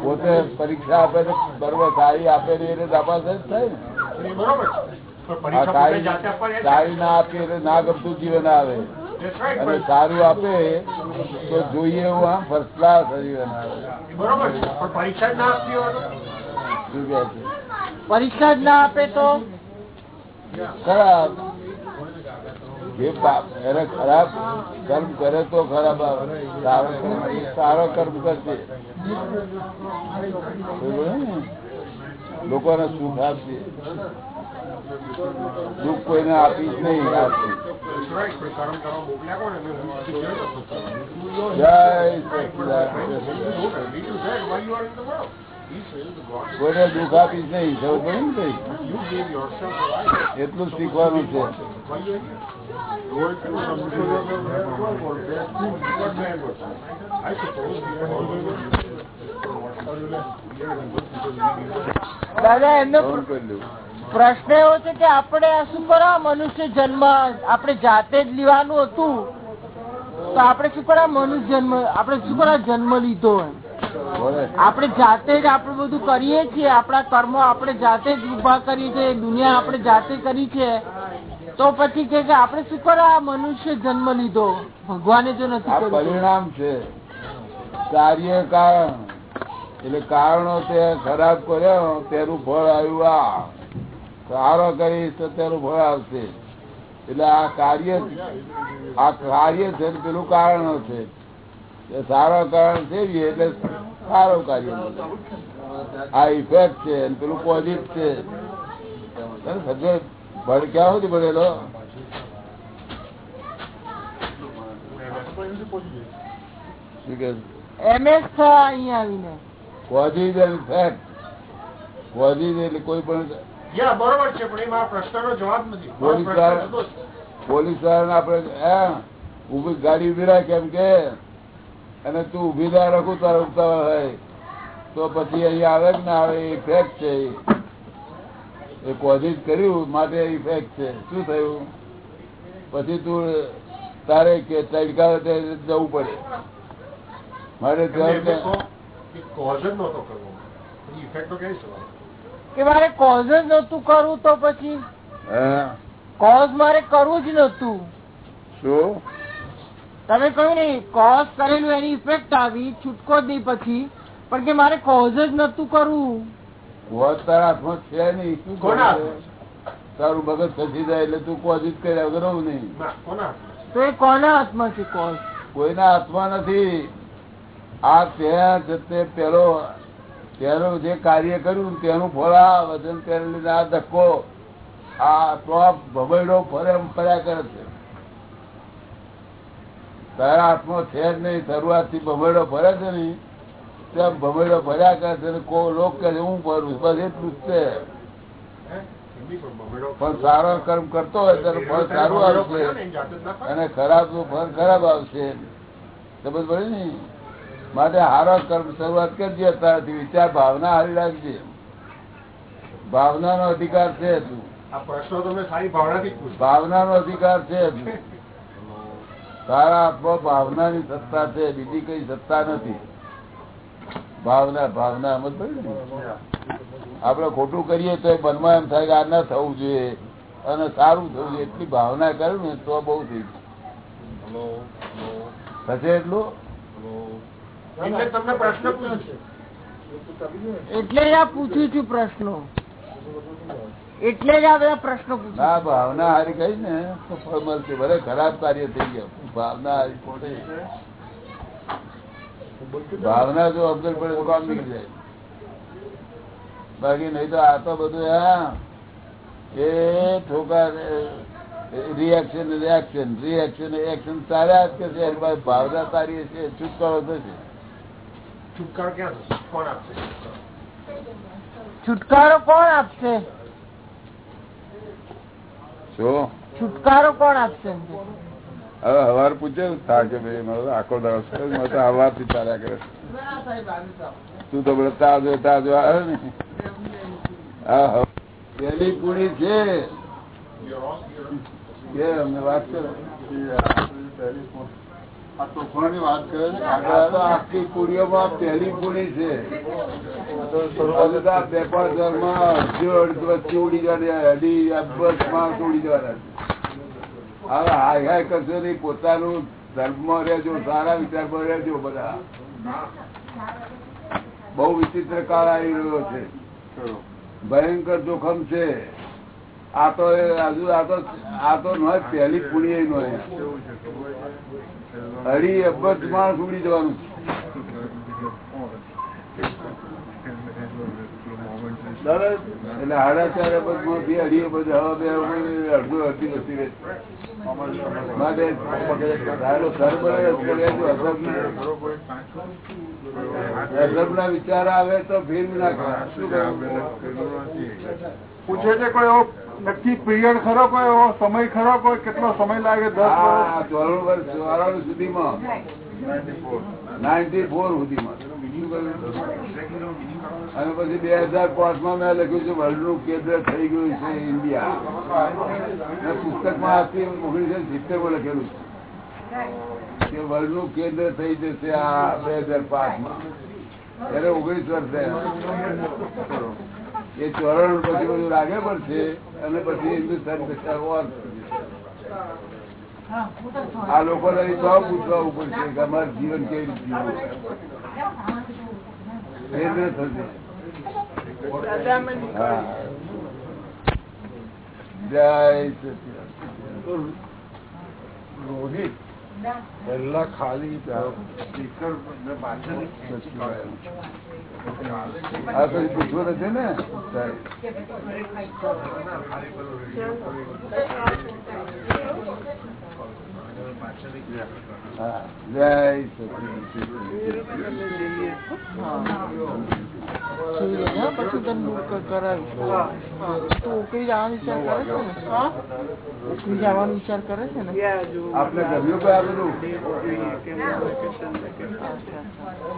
S1: પોતે પરીક્ષા આપે તો બરોબર સારી આપે ને એટલે તપાસ જ થાય ને. સારી ના આપીએ એટલે ના ગમતું જીવન આવે. અને સારું આપે તો જોઈએ એવું આમ ફર્સ્ટ ક્લાસ જીવન આવે.
S2: બરોબર પરીક્ષા જ ના આપતી હોય
S1: શું કહે
S3: પરીક્ષા જ ના આપે તો
S1: ખરાબ જે એને ખરાબ કર્મ કરે તો ખરાબ આવે સારો કર્મ કરશે? લોકોને સુખ આપશે દુઃખ કોઈને આપીશ
S2: નહીં.
S1: જય
S2: You
S1: કોઈને દુઃખ આપી જ નહીં ખબર પડી ને. એટલું જ શીખવાનું છે
S3: દાદા એમનો. પ્રશ્ન એવો છે કે આપણે આ શું કરવા મનુષ્ય જન્મ આપણે જાતે જ લેવાનું હતું તો આપણે શું કરવા મનુષ્ય જન્મ આપણે શું કરવા જન્મ લીધો એમ? આપણે જાતે જ આપણે બધું કરીએ છીએ આપણા કર્મો આપણે જાતે જ ઊભા કરીએ છીએ દુનિયા આપણે જાતે કરી છે. તો પછી છે કે આપણે શું કરો? આ મનુષ્ય જન્મ લીધો. ભગવાને જો નથી.
S1: પરિણામ છે. કાર્ય કારણ. એટલે કારણો તે ખરાબ કર્યો તેનું ફળ આવ્યું આ. સારો કરીશ તો તેનું ફળ આવશે. એટલે આ કાર્ય આ કાર્ય છે પેલું કારણો છે. એ સારો કારણ છે એટલે સારું કાર્ય આ ઇફેક્ટ છે પેલું પોઝિટ છે. તને સમજે ભણ ક્યાં સુધી ભણેલો? શું કે
S3: એમએસ થયા અહીંયા આવીને.
S1: કોઝિસ એન્ડ ઇફેક્ટ કોઝિસ એટલે કોઈ પણ
S2: બરોબર છે પણ એ પ્રશ્નનો જવાબ નથી.
S1: પોલીસ વાળા- હે ઊભી ગાડી ઊભી રાખે કેમ કે. અને તું ઊભી ના રાખું તારે ઉતાવળ હોય તો પછી અહીંયા આવે કે ના આવે ઇફેક્ટ છે. એ કોઝિસ કર્યું માટે ઇફેક્ટ છે. શું થયું? પછી તું તારે કે તડકા જવું પડે. મારે
S2: કે
S3: મારે કોઝ જ નતું કરવું તો પછી?
S1: હા.
S3: કોઝ મારે કરવું જ નતું
S1: શું?
S3: તમે કહ્યું ને કોઝ કરેલું એની ઇફેક્ટ આવી છૂટકો જ નહીં પછી. પણ કે મારે કોઝ જ નતું કરવું.
S1: તારા હાથમાં છે નહીં શું
S2: કોના
S1: તારું મગજ ફસી જાય એટલે તું કોશિશ કર્યા વગર રહું નહીં.
S2: ના કોના હાથમાં?
S3: તો એ કોના હાથમાં છે કોઝ
S1: કોઈના હાથમાં નથી. આ ત્યાં જતે પેલો તેનું જે કાર્ય કર્યું તેનું ફળ આ વજન પહેરેલી આ ધક્કો આ તો આ ભમરડો ફરે ફર્યા કરે છે. તારા હાથમાં છે જ નહીં શરૂઆતથી ભમેડો ભરે છે ને ત્યાં ભમેડો ભર્યા કરે છે કો લોક કહે હું ભરું બસ એટલું જ છે.
S2: પણ
S1: સારો કર્મ કરતો હોય ત્યારે ફળ સારું આવશે.
S2: ને ના.
S1: અને ખરાબનું ફળ ખરાબ આવશે. સમજ પડે ને? માટે હારો કર્મ શરૂઆત કરજે અત્યારથી વિચાર ભાવના હારી રાખજે. ભાવનાનો અધિકાર છે તું
S2: ભાવના
S1: ભાવનાનો અધિકાર છે તું તારા હાથમાં ભાવનાની સત્તા છે બીજી કઈ સત્તા નથી. ભાવના ભાવના એમ પડી ને. આપણે ખોટું કરીએ તો મનમાં એમ થાય કે આ ના થવું જોઈએ. અને સારું થવું જોઈએ. એટલી ભાવના કરે ને તો બહુ થઈ. થશે એટલું?
S2: તમને પ્રશ્ન પૂછ્યો છે
S3: એટલે આ પૂછું છું પ્રશ્નો. એટલે જ આ બધા પ્રશ્નો પૂછું
S1: ના ભાવના હારી કઈ ને તો ફળ મળશે ભલે ખરાબ કાર્ય થઈ ગયા ભાવના હારી પડે ભાવના જો અબજર પડે તો કામ નીકળી જાય. બાકી નહીં તો આ તો બધું હા એ ઠોકા રિએક્શન રિએક્શન રિએક્શન એક્શન ચાલ્યા જ કરશે ભાવના તારી છે છુટકારો થશે.
S2: છુટકારો ક્યાં કોણ આપશે?
S3: છુટકારો કોણ આપશે?
S1: શું
S3: છુટકારો કોણ આપશે
S1: હવે હવાર પૂછે થાકે ભાઈ મારો આખો કરે, મારે તો ચાલ્યા કરે. તું તો બધા તાજો તાજો આવે ને? હા પેલી પૂરી છે. કે અમને વાત કરો. તોફાની વાત કરે છે પોતાનું ધર્મમાં રહેજો, સારા વિચારમાં રહેજો બધા. બહુ વિચિત્ર કાળ આવી રહ્યો છે. ભયંકર જોખમ છે. આ તો હજુ આ તો આ તો ન પહેલી પૂરી નો અઢી અબજ માણસ ઉડી જવાનું. એટલે સાડા ચાર અબજમાંથી અઢી અબજ હવે બે અડધો અડધી વસ્તી રહે. માટે સારો સર્વ વિચાર આવે તો ફેર નાખવા
S4: પૂછે છે કોઈ એવો નક્કી પીરિયડ ખરો કોઈ એવો સમય ખરો કોઈ? કેટલો સમય લાગે? દસ વર્ષ?
S1: આ વર્ષ ચોરાણું સુધીમાં. નાઇન્ટી ફોર સુધીમાં? અને પછી બે હજાર પાંચમાં મેં લખ્યું છે વર્લ્ડનું કેન્દ્ર થઈ ગયું છે ઇન્ડિયા. પુસ્તકમાં આજથી ઓગણીસો સિત્તેરમાં લખેલું છે કે વર્લ્ડનું કેન્દ્ર થઈ જશે આ બે હજાર પાંચમાં ત્યારે ઓગણીસ વર્ષ એ ચોરણ પછી બધું લાગે પડશે અને પછી હિન્દુસ્તાન ઓર આ લોકો પૂછવા ઉપર છે કે અમારું જીવન કેવી રીતે
S7: રોહિત પહેલા ખાલી સ્પીકર પાછળ
S1: આ તો પૂછવું નથી ને સાહેબ. જય
S3: પછી તને દૂર ક- તું ઉકળી જવાનો વિચાર કરે છે ને? ઉકળી જવાનો વિચાર કરે છે ને?
S1: આપને ગમ્યું કે આ બધું?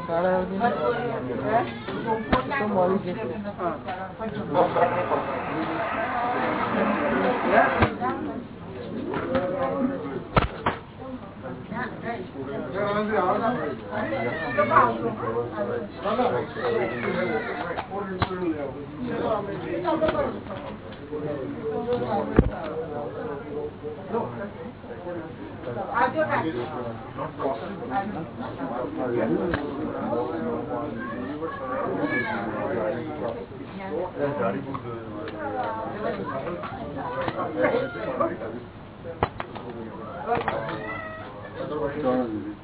S3: સાડા તો મળી જશે.
S7: 저는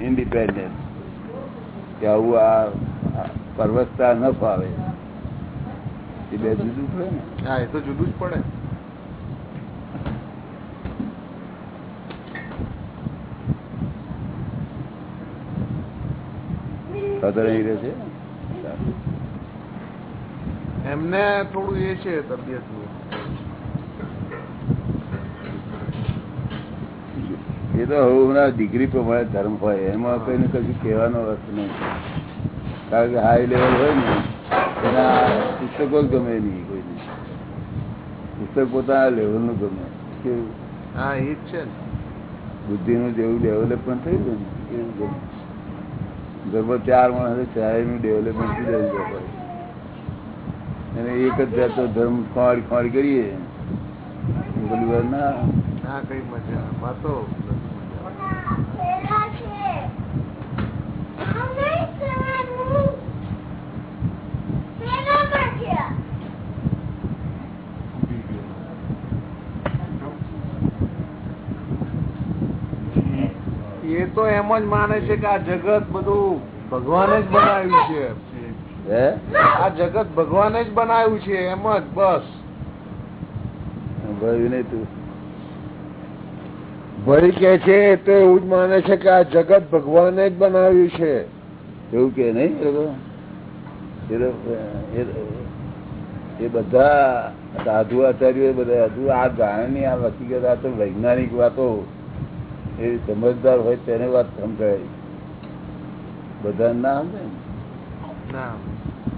S1: ઇન્ડિપેન્ડન્ટ કે આવું આ પરવસતા ન ફાવે. એ બે જુદું પડે ને.
S7: હા એ તો જુદું જ પડે.
S1: અહીં રહે છે?
S7: એમને થોડું એ છે તબિયતનું.
S1: એ તો હમણાં ડિગ્રી પ્રમાણે ધર્મ હોય એમાં કઈ કશું કહેવાનો અર્થ નહીં. કારણ કે હાઈ લેવલ હોય ને એના પુસ્તકો જ ગમે નહીં કોઈને. પુસ્તક પોતાના લેવલનું ગમે. કેવું
S7: હા એ જ છે ને.
S1: બુદ્ધિનું જેવું ડેવલપમેન્ટ થયું ને એવું ગમે. ઘરમાં ચાર માણસ ચારેયનું ડેવલપમેન્ટ થઈ જાય અને એક જ જાતો ધર્મ ખોડ ખોડ કરીએ.
S7: એ તો એમ જ માને છે કે આ જગત બધું ભગવાને જ બનાવ્યું છે. આ જગત ભગવાને જ બનાવ્યું છે એમ જ બસ.
S1: નહીં તું.
S6: ભાઈ કે છે તો એવું જ માને છે કે આ જગત ભગવાને જ બનાવ્યું છે.
S1: એવું કે નહીં? એ બધા સાધુ આચાર્ય બધા હજુ આ જાણની આ હકીકત આ તો વૈજ્ઞાનિક વાતો. એ સમજદાર હોય તેને વાત સમજાય. બધા ના સમજે ને.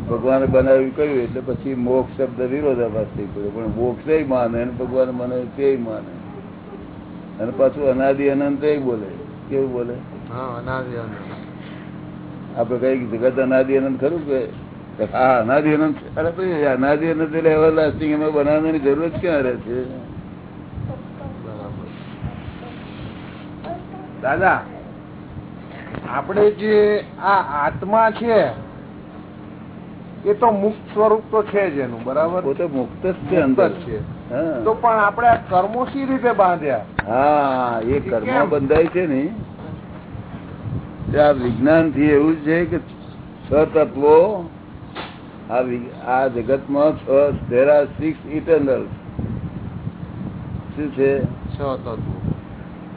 S1: ભગવાને બનાવ્યું કહ્યું એટલે પછી મોક્ષ શબ્દ વિરોધાભાસ થઈ પડ્યો પણ મોક્ષ માને અને ભગવાન મને તે માને. અને પાછું અનાદિ અનંત એ બોલે. કેવું બોલે. આપડે કઈ જગત અનાદિ અનંત ખરું કે? હા અનાદિ અનંત. અરે ભાઈ અનાદિ અનંત એટલે એવરલાસ્ટિંગ એમાં બનાવવાની જરૂર જ ક્યાં રહે છે?
S7: દાદા આપણે જે આ આત્મા છે એ તો મુક્ત સ્વરૂપ તો છે જ એનું બરાબર?
S1: પોતે મુક્ત જ છે અંદર.
S7: છે. તો પણ આપણે આ કર્મો સી રીતે બાંધ્યા?
S1: હા એ કર્મ બંધાય છે ને? આ વિજ્ઞાનથી એવું છે કે છ તત્વો આ જગતમાં છ there આર સિક્સ eternals. શું છે?
S7: છ તત્વો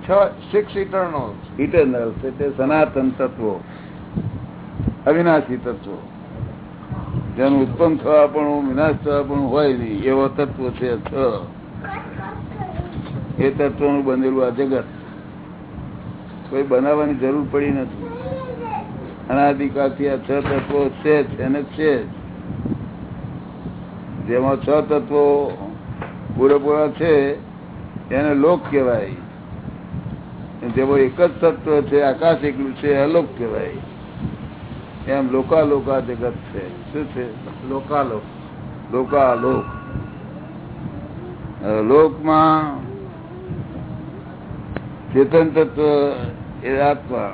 S7: છ સિક્સ ઇટરનલ
S1: ઇટરનલ્સ એટલે સનાતન તત્વો. અવિનાશી તત્વો. જેનું ઉત્પન્ન થવા પણ વિનાશ થવા પણ હોય નહીં, એવો તત્વ છે એ તત્વનું બનેલું આ જગત. કોઈ બનાવવાની જરૂર પડી નથી. અનાધિકારથી આ છ તત્વો છે જ, એને છે જેમાં છ તત્વો પૂરેપૂરા છે, એને લોક કહેવાય. જેમાં એક જ તત્વ છે, આકાશ એકલું છે, અલોક કહેવાય. એમ લોકા લોકા જગત છે. શું છે?
S7: લોકાલોક
S1: લોકા લોક લોકમાં ચેતન તત્વ એ આત્મા.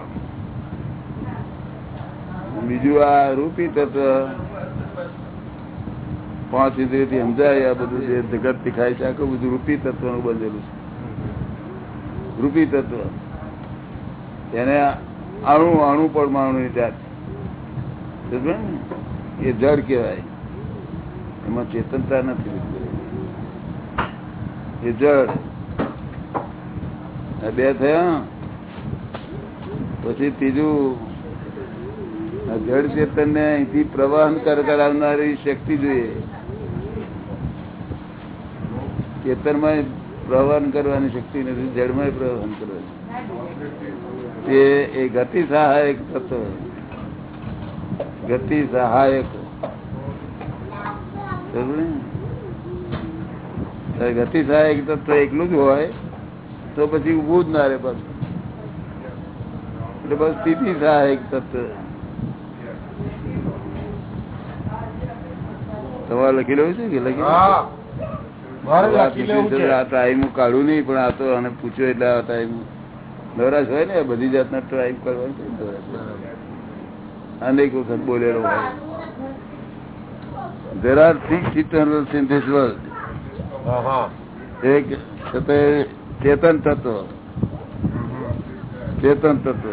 S1: બીજું આ રૂપી તત્વ. પાંચ ઇન્દ્રિયથી સમજાય આ બધું જે જગત દેખાય છે, આખું બધું રૂપી તત્વનું બંધેલું છે. રૂપી તત્વ. એને અણુ અણુ પરમાણુ ની જાત? એ જડ કહેવાય. એમાં ચેતનતા નથી એ જડ બે થયા. પછી ત્રીજું જળ ચેતન ને અહીંથી પ્રવાહન કર- કરાવનારી શક્તિ જોઈએ. ચેતનમાં પ્રવાહન કરવાની શક્તિ નથી, જળમાં પ્રવાહન કરવાની. તે એ ગતિ સહાયક તત્વ. ગતિ સહાયક. ગતિ સહાયક તત્વ એકલું જ હોય તો પછી ઉભું જ ના રે બસ. એટલે બસ સ્થિતિ સહાયક તત્વ. તમારે લખી લેવું છે કે લખી આ ટાઈમ કાઢું નહીં પણ આ તો આને પૂછ્યો એટલે આ ટાઈમ નવરાશ હોય ને બધી જાતના ટાઈમ કરવાની નવરાશ? અનેક વખત બોલેલો હોય there are six eternals in this world
S7: હા હા
S1: એક ચેતન તત્વ ચેતન તત્વ